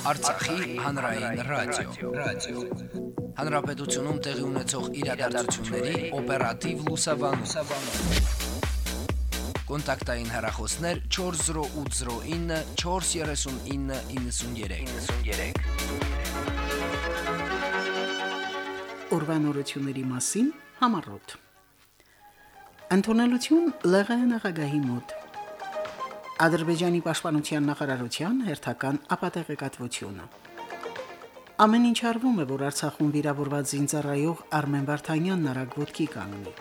Արցախի հանրային ռադիո, ռադիո։ Հանրապետությունում տեղի ունեցող իրադարձությունների օպերատիվ լուսաբանում։ Կոնտակտային հեռախոսներ 40809 43993։ 93։ Օրվանորությունների մասին համառոտ։ Անտոնելություն ԼՂ նախագահի մոտ Ադրբեջանի պաշտպանության նախարարության հերթական ապատեղեկատվությունը։ Ամեն ինչ արվում է, որ Արցախում վիրավորված զինծառայող Արմեն Վարդանյանն արագ կանգնի։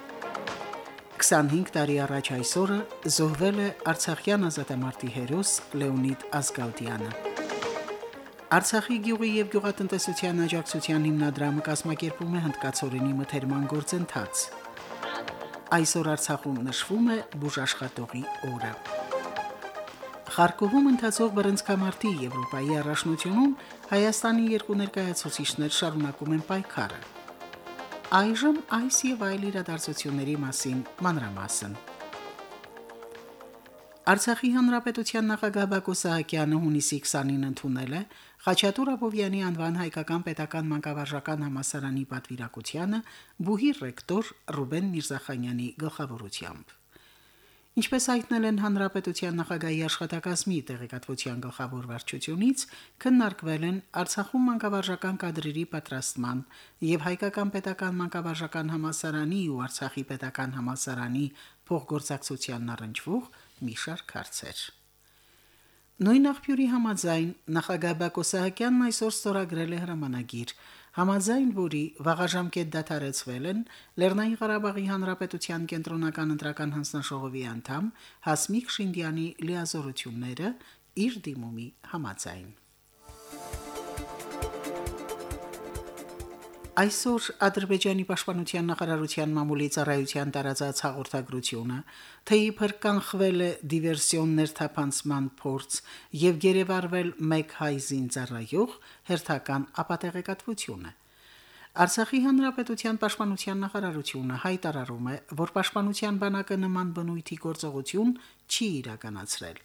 25 տարի առաջ այսօրը զոհվել է Արցախյան ազատամարտի հերոս Լեոնիդ Ազգալդյանը։ Արցախի գյուղի եւ գյուղատնտեսության աջակցության հիմնադրամը կազմակերպում է հնդկացորենի մթերման գործընթաց։ Այսօր Արցախում նշվում է բուժաշխատողի օրը։ Խարկովում ընթացող բռնցքամարտի Եվրոպայի առաջնությունում Հայաստանի երկու ներկայացուցիչներ շարունակում են պայքարը։ Այժմ այս եւ այլ իրադարձությունների մասին մանրամասն։ Արցախի հանրապետության նախագահ Բակո Սահակյանը հունիսի 20-ին ընդունել է Խաչատուր Աբովյանի անվան հայկական պետական մանկավարժական համալսարանի պատվիրակությանը բուհի ռեկտոր Ռուբեն Միրզախանյանի գլխավորությամբ։ Ինչպես հայտնել են հանրապետության նախագահի աշխատակազմի տեղեկատվության գլխավոր վարչությունից, քննարկվել են Արցախում մանկավարժական կadrերի պատրաստման եւ հայկական պետական մանկավարժական համալսարանի ու Արցախի պետական համալսարանի փոխգործակցությանն առնչվող մի շարք հարցեր։ Նույն աղբյուրի համաձայն նախագահ Բակո Սահակյանն այսօր ստորագրել է հրամանագիր, համաձայն որի վաղաժամկետ դադարեցվել են Լեռնային Ղարաբաղի Հանրապետության կենտրոնական ընտրական հանձնաժողովի անդամ Հասմիկ Շինդյանի լիազորությունները իր դիմումի համաձայն։ Այսօր Ադրբեջանի պաշտպանության նախարարության մամուլի ծառայության տարածած հաղորդագրությունը, թե իբր կանխվել է դիվերսիոն ներթափանցման փորձ եւ գերեվարվել մեկ հայ զինծառայող, հերթական ապատեղեկատվություն է։ Արցախի հանրապետության պաշտպանության նախարարությունը հայտարարում է, որ պաշտպանության բանակը նման բնույթի գործողություն չի իրականացրել։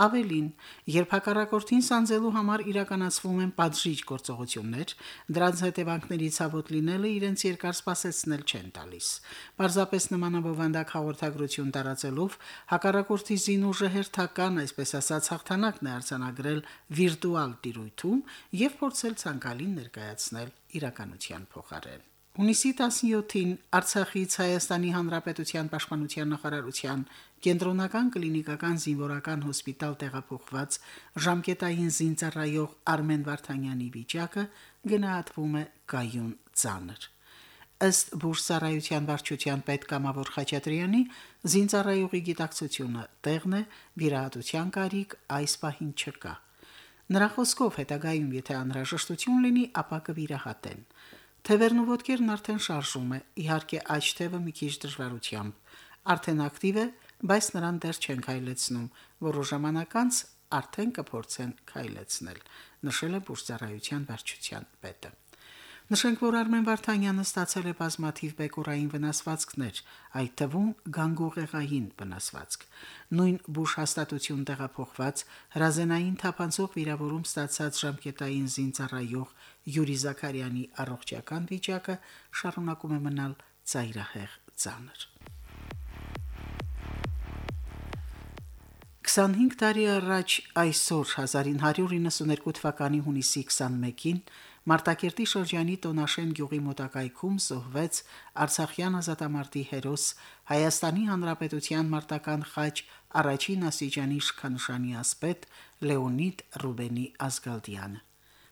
Ավելին, երբ հակառակորդին սանձելու համար իրականացվում են պատժիչ գործողություններ, դրանց հետևանքների ցավոտ լինելը իրենց երկար սպասեցնել չեն տալիս։ Պարզապես նմանաբովանդակ հաղորդագրություն տարածելով հակառակորդի զինուժը հերթական, այսպես ասած, հաղթանակն է արձանագրել վիրտուալ տիրույթում եւ փորձել ցանկալին ներկայացնել իրականության փոխարեն։ Հունիսի 17-ին Արցախից Հայաստանի Հանրապետության Պաշտպանության նախարարության Կենտրոնական կլինիկական զինվորական հոսպիտալ տեղափոխված ժամկետային զինծառայող Արմեն Վարդանյանի վիճակը գնահատվում է կայուն ծանր։ Ըստ Բուրսարայության վարչության պետ Կամավոր Խաչատրյանի զինծառայողի գիտակցությունը տեղն է վիրահատության կարիք այս պահին չկա։ Նրա խոսքով հետագայում եթե անհրաժեշտություն լինի, ապա կվիրահատեն։ Թևերն ու ոտքերն արդեն շարժում է, իհարկե աջ թևը մի քիչ դժվարությամբ։ Արդեն ակտիվ է, բայց նրան դեռ չեն քայլեցնում, որոշ ժամանակ անց արդեն կփորձեն քայլեցնել, նշել է Բուրսարայության վարչության պետը։ Նշենք, որ Արմեն Վարդանյանը ստացել է բազմաթիվ բեկորային վնասվածքներ, այդ թվում գանգուղեղային վնասվածք։ Նույն բուժ հաստատություն տեղափոխված հրազենային թափանցող վիրավորում ստացած ժամկետային զինծառայող Յուրի Զաքարյանի առողջական վիճակը շարունակում է մնալ ծայրահեղ ծանր։ 25 տարի առաջ այսօր 1992 թվականի հունիսի 21-ին Մարտակերտի շրջանի Տոնաշեն գյուղի մոտակայքում զոհվեց Արցախյան ազատամարտի հերոս Հայաստանի Հանրապետության մարտական խաչ առաջին ասիջանի իշխանշանի ասպետ Լեոնիդ Ռուբենի Ազգալդյանը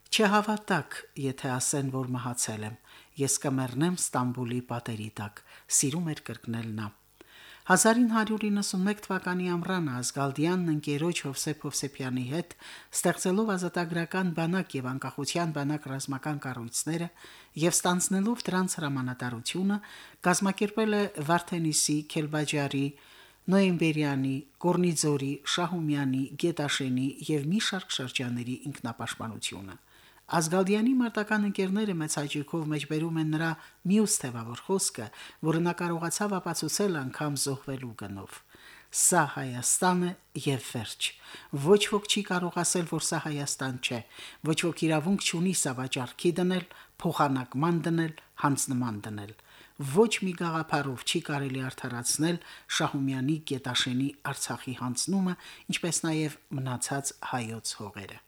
Չհավատակ, եթե ասեն, որ մահացել եմ։ Ես կմեռնեմ Ստամբուլի պատերի տակ, սիրում էր կրկնել նա։ 1991 թվականի ամռանը Ազգալդյանն ընկերոջ Հովսեփ Հովսեփյանի հետ ստեղծելով ազատագրական բանակ եւ անկախության բանակ ռազմական կառույցները եւ ստանցնելով դրանց հրամանատարությունը կազմակերպել է Վարդենիսի, Քելբաջարի, Նոյեմբերյանի, Կորնիձորի, Շահումյանի, Գետաշենի եւ մի շարք շրջանների ինքնապաշտպանությունը։ Ազգալդյանի մարտական ընկերները մեծ հաճույքով մեջբերում են նրա մյուս թևավոր խոսքը, որը նա կարողացավ ապացուցել անգամ զոհվելու գնով։ Սա Հայաստանը եւ վերջ։ Ոչ ոք չի կարող ասել, որ սա Հայաստան չէ։ Ոչ ոք իրավունք չունի սա վաճառքի դնել, փոխանակման դնել, հանձնման դնել։ Ոչ մի գաղափարով չի կարելի արդարացնել Շահումյանի Գետաշենի Արցախի հանձնումը, ինչպես նաև մնացած հայոց հողերը։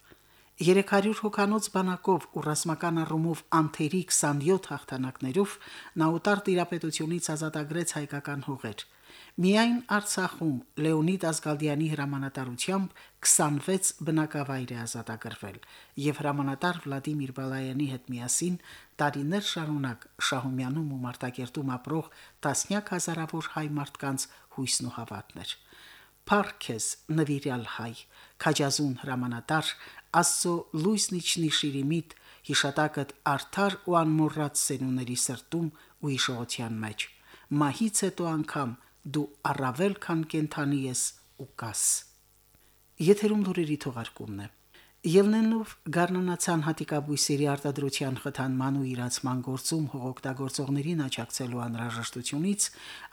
300 հոկանոց բանակով ու ռազմական առումով անթերի 27 հաղթանակներով նա ուտար տիրապետությունից ազատագրեց հայկական հողեր։ Միայն Արցախում Լեոնիդ Ազգալդյանի հրամանատարությամբ 26 բնակավայր է ազատագրվել եւ հրամանատար Վլադիմիր Բալայանի հետ միասին տարիներ շարունակ Շահումյանում ու Մարտակերտում ապրող տասնյակ հազարավոր հայ մարդկանց հույսն ու հավատներ։ Փարքես նվիրյալ հայ, քաջազուն հրամանատար, Աստծո լույսն իջնի շիրիմիտ, հիշատակդ արդար ու անմոռաց սենուների սրտում ու իշողության մեջ։ Մահից հետո անգամ դու առավել քան կենթանի ես ու կաս։ Եթերում դուրերի թողարկումն է։ Ելնենով Գառնանացան հատիկաբույսերի արտադրության խթանման ու իրացման գործում հողօգտագործողներին աջակցելու անհրաժեշտությունից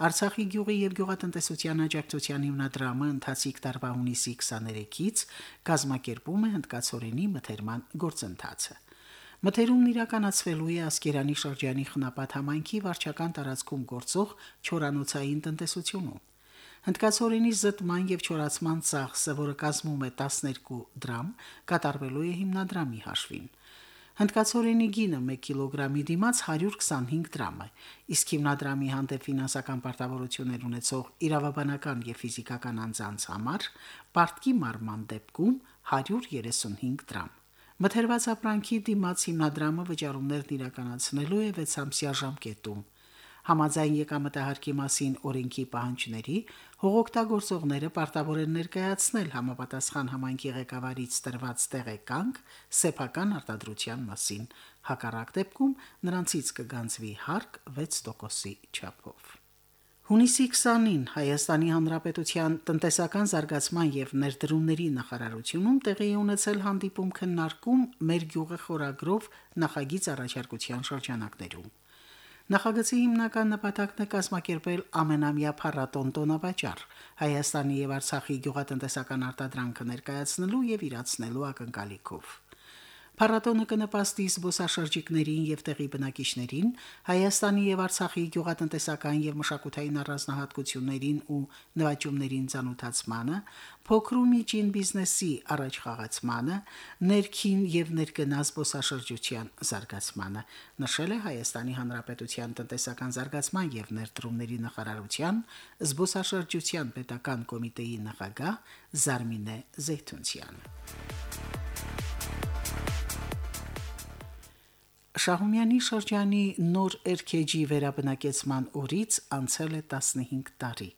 Արցախի գյուղի եւ գյուղատնտեսության աջակցության հիմնադրամը ընթացիկ տարվա հունիսի 23-ից կազմակերպում է հնդկացորենի մթերման գործընթացը։ Մթերումն իրականացվելու է Ասկերանի շրջանի խնապատ համայնքի վարչական տարածքում գործող չորանոցային տնտեսությունում։ Հնդկացորենի զտման եւ չորացման ծախսը, որը կազմում է 12 դրամ, կատարվելու է հիմնադրամի հաշվին։ Հնդկացորենի գինը 1 կիլոգրամի դիմաց 125 դրամ է, իսկ հիմնադրամի հանդեպ ֆինանսական պարտավորություններ ունեցող իրավաբանական եւ ֆիզիկական անձանց համար պարտքի մարման դեպքում 135 դրամ։ Մթերված ապրանքի դիմաց հիմնադրամը վճարումներն իրականացնելու է 6 ամսյա ժամկետում Համաձայն եկամտահարկի մասին օրենքի պահանջների հողօգտագործողները պարտավոր են ներկայացնել համապատասխան համայնքի ղեկավարից տրված տեղեկանք սեփական արտադրության մասին։ Հակառակ դեպքում նրանցից կգանձվի հարկ 6%-ի չափով։ Հունիսի 20-ին Հայաստանի Հանրապետության տնտեսական զարգացման եւ ներդրումների նախարարությունում տեղի ունեցել հանդիպում քննարկում մեր գյուղը խորագրով նախագիծ առաջարկության շրջանակներում։ Նախագծի հիմնական նպատակն է կազմակերպել ամենամյա փառատոն տոնավաճառ Հայաստանի եւ Արցախի գյուղատնտեսական արտադրանքը ներկայացնելու եւ իրացնելու ակնկալիքով։ Փառատոնը կնպաստի զբոսաշրջիկներին եւ տեղի բնակիչներին Հայաստանի եւ Արցախի գյուղատնտեսական եւ մշակութային առանձնահատկություններին ու նվաճումներին ցանոթացմանը, փոքր ու միջին բիզնեսի առաջխաղացմանը, ներքին եւ ներկնա զբոսաշրջության զարգացմանը, նշել է Հայաստանի Հանրապետության տնտեսական զարգացման եւ ներդրումների նախարարության զբոսաշրջության պետական կոմիտեի նախագահ Զարմինե Զեյթունցյանը։ Շահումյանի շրջանի նոր երկեջի վերաբնակեցման օրից անցել է 15 տարի։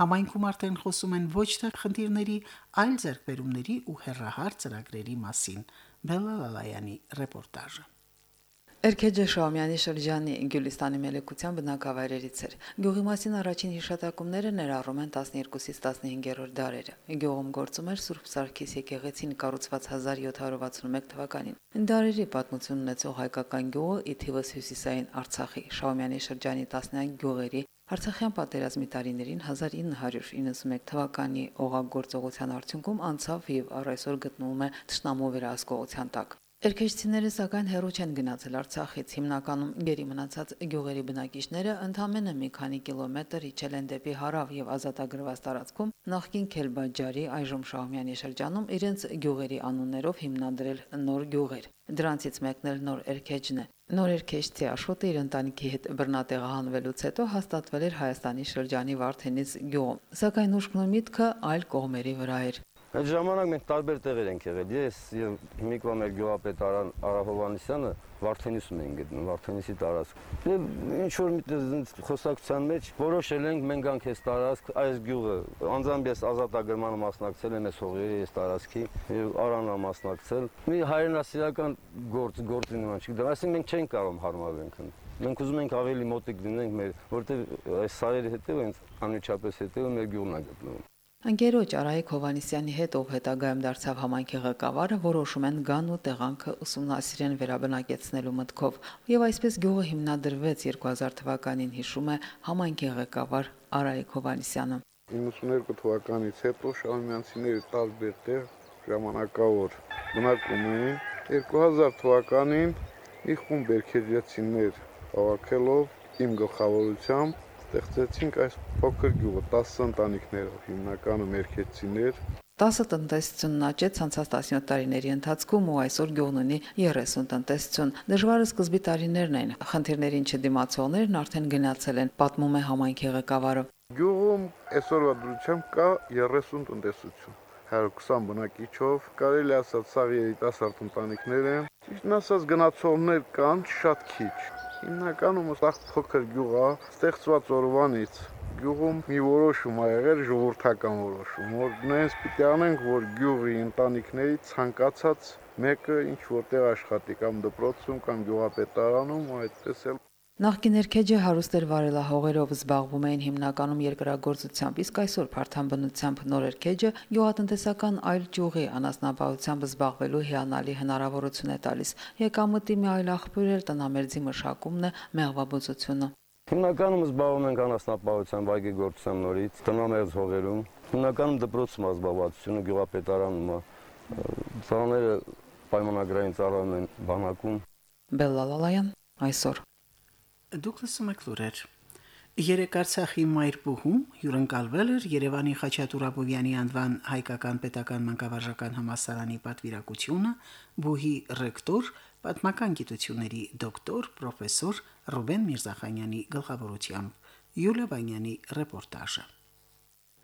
Համայնքում արդեն խոսում են ոչ թե խնդիրների, այլ ձեռքբերումների ու հերրահար ծրագրերի մասին։ Բելալալայանի ռեպորտաժը։ Էրքեջե Շահումյանի շրջանի Գյուլիստանի մելեկության բնակավայրերից էր։ Գյուղի մասին առաջին հիշատակումները ներառում են 12-ից 15-րդ դարերը։ Գյուղում գործում էր Սուրբ Սարգիս եկեղեցին կառուցված 1761 թվականին։ Դարերի պատմություն ունեցող հայկական գյուղը ի թիվս հյուսիսային Արցախի Շահումյանի շրջանի 19 գյուղերի Արցախյան պատերազմի տարիներին 1991 թվականի օղագործողության արդյունքում անցավ եւ առ այսօր գտնվում է Տշնամու վերահսկողության տակ։ Երկեշցիները սակայն հերո չեն գնացել Արցախից։ Հիմնականում գերի մնացած գյուղերի բնակիչները ընդամենը մի քանի կիլոմետր իջել են դեպի հարավ եւ ազատագրված տարածքում նախկին Քելբաջարի այժմ Շահումյանի շրջանում իրենց գյուղերի անուններով հիմնադրել նոր գյուղեր։ Դրանցից մեկն էլ նոր Էրքեջն է։ Նոր Էրքեջցի Աշոտը իր ընտանիքի հետ բռնատեղահանվելուց հետո հաստատվել էր Հայաստանի շրջանի Վարդենից գյուղում։ Սակայն ուշքնու միտքը այլ կողմերի վրա էր։ Այդ ժամանակ մենք տարբեր տեղեր ենք եղել։ Ես եւ հիմիկվա մեր գյուղապետ Արա Հովանեսյանը Վարդենիսում են գտնում, Վարդենիսի տարածք։ Եվ ինչ որ մի խոսակցության մեջ որոշել ենք մենք անք այս տարածք, այս գյուղը, անձամբ ես ազատագրմանը մասնակցել եմ այս հողերի այս տարածքի եւ Արանը մասնակցել։ Մի հայրենասիրական գործ գործի նման չգիտեմ, այսինքն մենք չենք կարող հարմարվենք։ Մենք ուզում ենք ավելի մոտիկ լինենք մեր, որտեղ այս սարերի հետև հենց անմիջապես հետև մեր գյուղն է գտնվում։ Անկերոջ Արայիկ Հովանիսյանի հետ ով հետագայում դարձավ համայնքի ղեկավարը որոշում են գան ու տեղանքը ուսումնասիրեն վերաբնակեցնելու մտքով եւ այսպես գյուղը հիմնադրվեց 2000 թվականին հիշում է համայնքի ղեկավար Արայիկ Հովանիսյանը 92 թվականից հետո շահումյանցիները տարբեր տեղ ժամանակավոր բնակում էին 2000 թվականին մի խումբ երգեջեցիներ հավաքելով իմ գլխավորությամբ ստեղծեցինք այս փոքր գյուղը 10 ընտանիքներով հիմնականում երգեցիներ 10 տնտեսությունն աճեց անցած 17 տարիների ընթացքում ու այսօր գյուղն ունի 30 տնտեսություն։ Դժվարը սկզբի տարիներն են։ Խնդիրներին չդիմացողներն արդեն գնացել են, պատմում է համայնքի ղեկավարը։ Գյուղում այսօրվա դրությամբ կա 30 տնտեսություն։ 120 բնակիչով, կարելի ասած, սա երիտասարդ ընտանիքներ են։ Ճիշտն ասած, գնացողներ կան շատ քիչ։ Հիմնականում սա փոքր գյուղ է, ստեղծված օրվանից գյուղում մի որոշում ա եղել ժողովրդական որոշում, որ նենց պիտի անենք, որ գյուղի ընտանիքների ցանկացած մեկը ինչ որտեղ աշխատի կամ դպրոցում կամ գյուղապետարանում, այդպես էլ Նախկին երկեջը հարուստ էր վարելահողերով զբաղվում էին հիմնականում երկրագործությամբ, իսկ այսօր փարթամ բնությամբ նոր երկեջը գյուղատնտեսական այլ ճյուղի անասնապահությամբ զբաղվելու հիանալի հնարավորություն է տալիս։ Եկամտի մի այլ աղբյուր էլ տնամերձի մշակումն է, մեղվաբուծությունը։ Հիմնականում զբաղվում ենք անասնապահությամբ, այգեգործությամբ նորից, տնամերձ հողերում։ Հիմնականում դպրոցում ազբաղվածությունը գյուղապետարանում Ծառաները պայմանագրային ծառայում են բանակում։ Բելլալալայան այսօր Դուք լսում եք լուրեր։ Երեք Արցախի Մայրբուհում հյուրընկալվել էր Երևանի Խաչատուր Աբովյանի անվան հայկական պետական մանկավարժական համալսարանի պատվիրակությունը, բուհի ռեկտոր պատմական գիտությունների դոկտոր պրոֆեսոր Ռուբեն Միրզախանյանի գլխավորությամբ Յուլիա Վանյանի ռեպորտաժը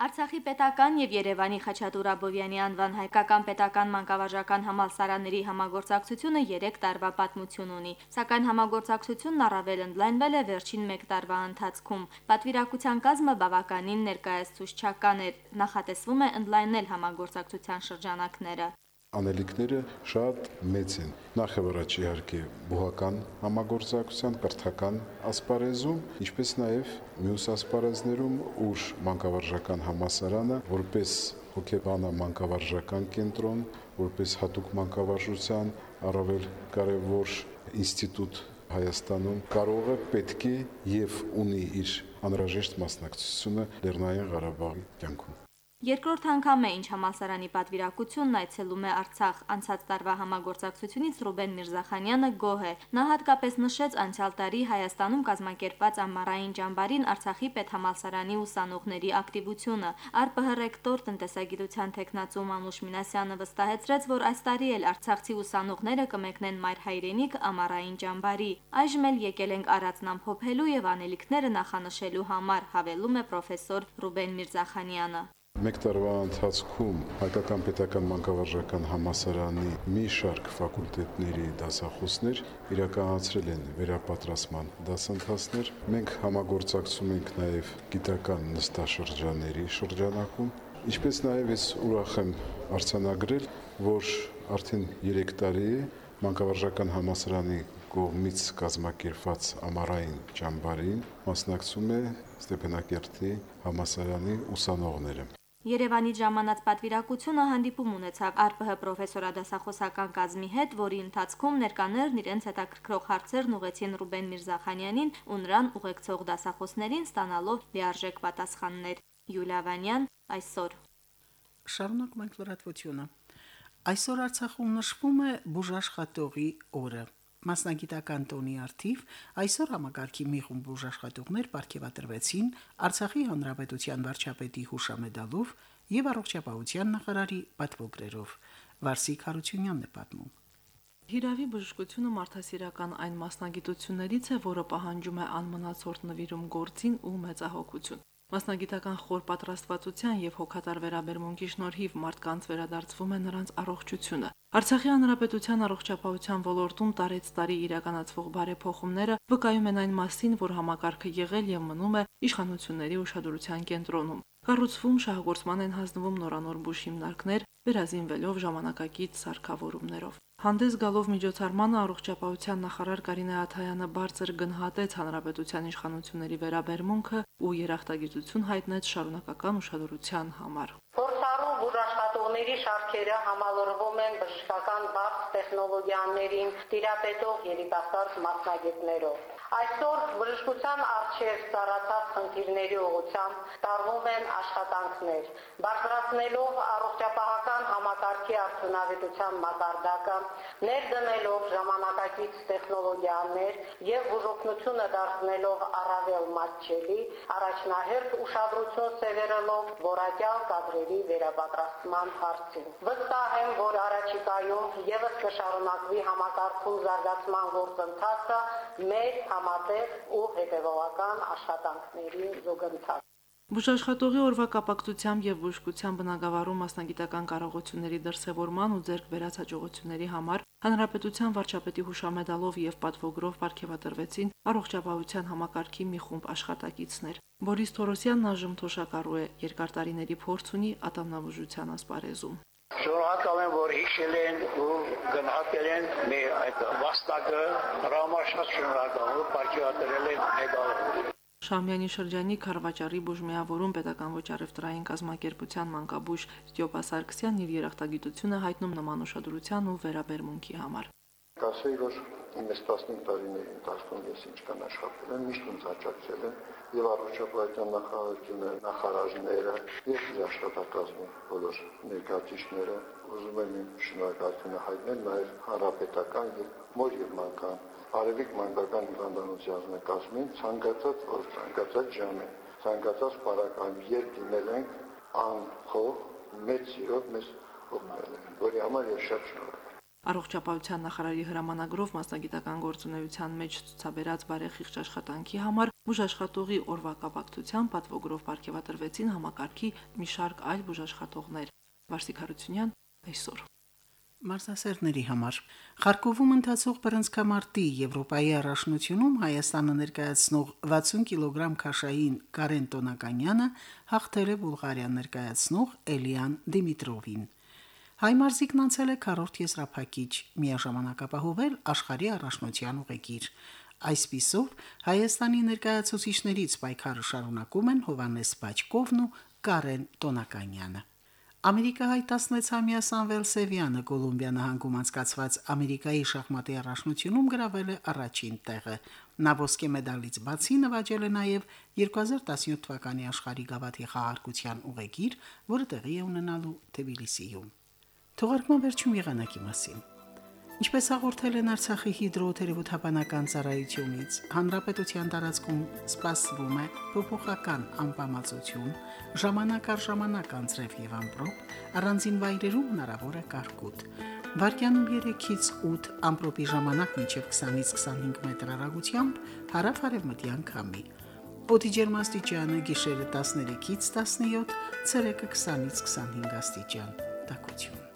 Արցախի պետական եւ Երևանի Խաչատուր Աբովյանի անվան հայկական պետական մանկավարժական համալսարանների համագործակցությունը 3 տարվա պատմություն ունի, սակայն համագործակցությունն առավել ընդլայնվել է վերջին 1 տարվա ընթացքում։ Պատվիրակության կազմը բավականին ներկայացուցչական է, նախատեսվում է ընդլայնել համագործակցության շրջանակները անելիքները շատ մեծ են։ Նախ եւ առաջ իհարկե բուհական համագործակցության կրթական ասպարեզում, ինչպես նաեւ մյուս ասպարեզներում, ուր մանկավարժական համասարանը որպես հոգեբանա մանկավարժական կենտրոն, որպես հատուկ մանկավարժության առավել կարևոր ինստիտուտ Հայաստանում կարող է պետք է եւ ունի իր անհրաժեշտ մասնակցությունը Լեռնային Ղարաբաղի կյանքում։ Երկրորդ անգամ է, ինչ համալսարանի պատվիրակությունն այցելում է Արցախ։ Անցած տարվա համագործակցությունից Ռուբեն Միրզախանյանը գոհ է։ Նա հատկապես նշեց անցյալ տարի Հայաստանում կազմակերպված ամառային ճամբարին Արցախի պետհամալսարանի ուսանողների ակտիվությունը։ ԱՌՊՀ ռեկտոր տնտեսագիտության տեխնացու Մանուշ Մինասյանը վստահեցրեց, որ այս տարի էլ արցախցի ուսանողները կմեկնեն մայր հայրենիք ամառային ճամբարի։ Այժմ էլ եկել ենք առածն ամփոփելու եւ անելիքները նախանշելու համար, հավելում է պրոֆեսոր Ռուբեն Միրզախանյանը։ Մեկ տարվա ընթացքում Հայկական պետական մանկավարժական համասարանի մի շարք ֆակուլտետների դասախոսներ իրականացրել են վերապատրաստման դասընթացներ։ Մենք համագործակցում ենք նաև գիտական նստաշրջանների շրջանակում, ինչպես նաև ես ուրախ եմ արձանագրել, որ արդեն 3 տարի է մանկավարժական համասարանի կողմից կազմակերպված ամառային ճամբարին մասնակցում է Ստեփանակերտի համասարանի ուսանողները։ Երևանի ժամանած պատվիրակությունը հանդիպում ունեցավ ԱՌՊՀ պրոֆեսորադասախոսական կազմի հետ, որի ընթացքում ներկաներն իրենց հետաքրքրող հարցերն ուղեցին Ռուբեն Միրզախանյանին ու նրան ուղեկցող դասախոսներին ստանալով լիարժեք պատասխաններ։ Յուլիա Վանյան այսօր։ Շարունակում ենք լրատվությունը։ Այսօր Արցախում նշվում է բուժաշխատողի օրը։ Մասնագիտական տոնի արդիվ այսօր համագարկի մի խումբ ուժաշխատողներ ապարգևատրվեցին Արցախի հանրապետության վարչապետի հուշամեդալով եւ առողջապահության նախարարի պատվոգրերով։ Վարսիկ Հարությունյանն է պատմում։ Հիրավի բժշկությունը մարդասիրական այն մասնագիտություններից է, որը պահանջում է անմնացորդ նվիրում գործին ու մեծահոգություն։ Մասնագիտական խոր պատրաստվածության եւ հոգատար վերաբերմունքի շնորհիվ մարդկանց վերադարձվում է նրանց առողջությունը։ Արցախի հանրապետության առողջապահության ոլորտում տարեց տարի իրականացվող բարեփոխումները վկայում են այն մասին, որ համակարգը եղել եւ մնում է իշխանությունների ուշադրության կենտրոնում։ Կառուցվում շահգործման են հանձնվում նորանոր բուժ հիմնարկներ, վերազինվելով ժամանակակից սարքավորումներով։ Հանդես գալով միջոցառմանը առողջապահության նախարար Կարինե Աթայանը բարձր գնահատեց հանրապետության իշխանությունների վերաբերմունքը ու երախտագիտություն հայտնեց շարունակական ուշադրության համար։ Փորձառու բուժաշխատող դրոների շարքերը համալրվում են բժշկական բարձ տեխնոլոգիաներին տիրապետող երիտասարդ մասնագետներով։ Այսօր բժշկության արժեր ծառացած խնդիրների ուղղությամբ տարվում են աշխատանքներ, բարձրացնելով առողջապահական համակարգի արդյունավետության մակարդակը, ներդնելով ժամանակակից տեխնոլոգիաներ եւ բուժօգնությունը դարձնելով առավել մատչելի, առաջնահերթ ուշադրություն սևեռելով որակյալ կադրերի վերապատրաստման հարցին։ Վստահ եմ, որ առաջիկայում եւս կշարունակվի համակարգում զարգացման գործընթացը մեր համատեղ ու հետևողական աշխատանքների զուգընթաց։ Բուժաշխատողի օրվա կապակցությամբ եւ բուժկության բնագավառում մասնագիտական կարողությունների դրսեւորման ու ձեռք բերած հաջողությունների համար Հանրապետության վարչապետի հուշամեդալով եւ պատվոգրով ապարգևատրվեցին առողջապահության համակարգի մի խումբ աշխատակիցներ։ Բորիս Թորոսյանն այժմ թոշակառու է երկար տարիների փորձ ունի ատամնաբուժության ասպարեզում։ Շնորհակալ եմ, որ հիշել են ու գնահատել են մեր այդ վաստակը, հրամաշած շնորհակալ, որ պարգևատրել են մեդալով։ Շամյանի շրջանի Խարվաճարի բուժմիավորում պետական ոչ առևտրային կազմակերպության մանկաբույժ Ստյոպա Սարգսյանն իր երախտագիտությունը հայտնում նման ուշադրության ու վերաբերմունքի համար։ Կասեի, որ Իմս 15 տարիների ընթացքում ես ինչքան աշխատել եմ, միշտ ինձ աջակցել են եւ առողջապահության նախարարությունը, նախարարները եւ աշխատակազմի բոլոր ներկայացիչները ուզում եմ իմ շնորհակալությունը հայտնել նաեւ հանրապետական եւ մոր եւ մանկան արևիկ մանկական հիվանդանոցի կազմին ցանկացած որ ցանկացած ժամին ցանկացած բարակայում երբ դիմել ենք անխով մեծ սիրով մեզ օգնել են որի համար ես շատ շնորհակալ Առողջապահության նախարարի հրամանագրով մասնագիտական գործունեության մեջ ցուցաբերած բարեխիղճ աշխատանքի համար բուժաշխատողի օրվա կապակցությամբ պատվոգրով ապարգևատրվեցին համակարգի մի շարք այլ բուժաշխատողներ։ Վարսիկ Հարությունյան այսօր Մարզասերների համար Խարկովում ընթացող բռնցքամարտի Եվրոպայի առաջնությունում Հայաստանը ներկայացնող 60 կիլոգրամ քաշային Կարեն Տոնականյանը հաղթել է Բուլղարիան ներկայացնող Էլիան Դիմիտրովին։ Հայ մարզիկն անցել է քառորդ եզրափակիչ, միաժամանակ ապահովել աշխարհի առաջնության ուղեկիր։ Այսպիսով Հայաստանի ներկայացուցիչներից պայքարը շարունակում են Հովանես Բաչկովն ու Կարեն Տոնականյանը։ Ամերիկահայ 16-ամյա Սամվել Սևյանը Կոլումբիա նահանգում անցկացված Ամերիկայի շախմատի առաջնությունում գրավել է առաջին տեղը։ Նա ոսկե մեդալից բացի նվաճել է նաև 2017 թվականի աշխարհի գավաթի խաղարկության ուղեկիր, որը տեղի է ունենալու Թբիլիսիում։ Թողարկման վերջում եղանակի մասին։ Ինչպես հաղորդել են Արցախի հիդրոթերապևտաբանական ծառայությունից, հանրապետության տարածքում սպասվում է փոփոխական անբավարարություն, ժամանակ առ ժամանակ անձրև եւ ամպրոպ, առանձին վայրերում հնարավոր է կարկուտ։ Վարկյանում 3-ից 8 ամպրոպի ժամանակ մինչև 20-ից 25 մետր հեռագությամբ հարավ-արևմտյան քամի։ Օդի ջերմաստիճանը գիշերը 13-ից 17, ցերեկը 20-ից 25 աստիճան։ Տակություն։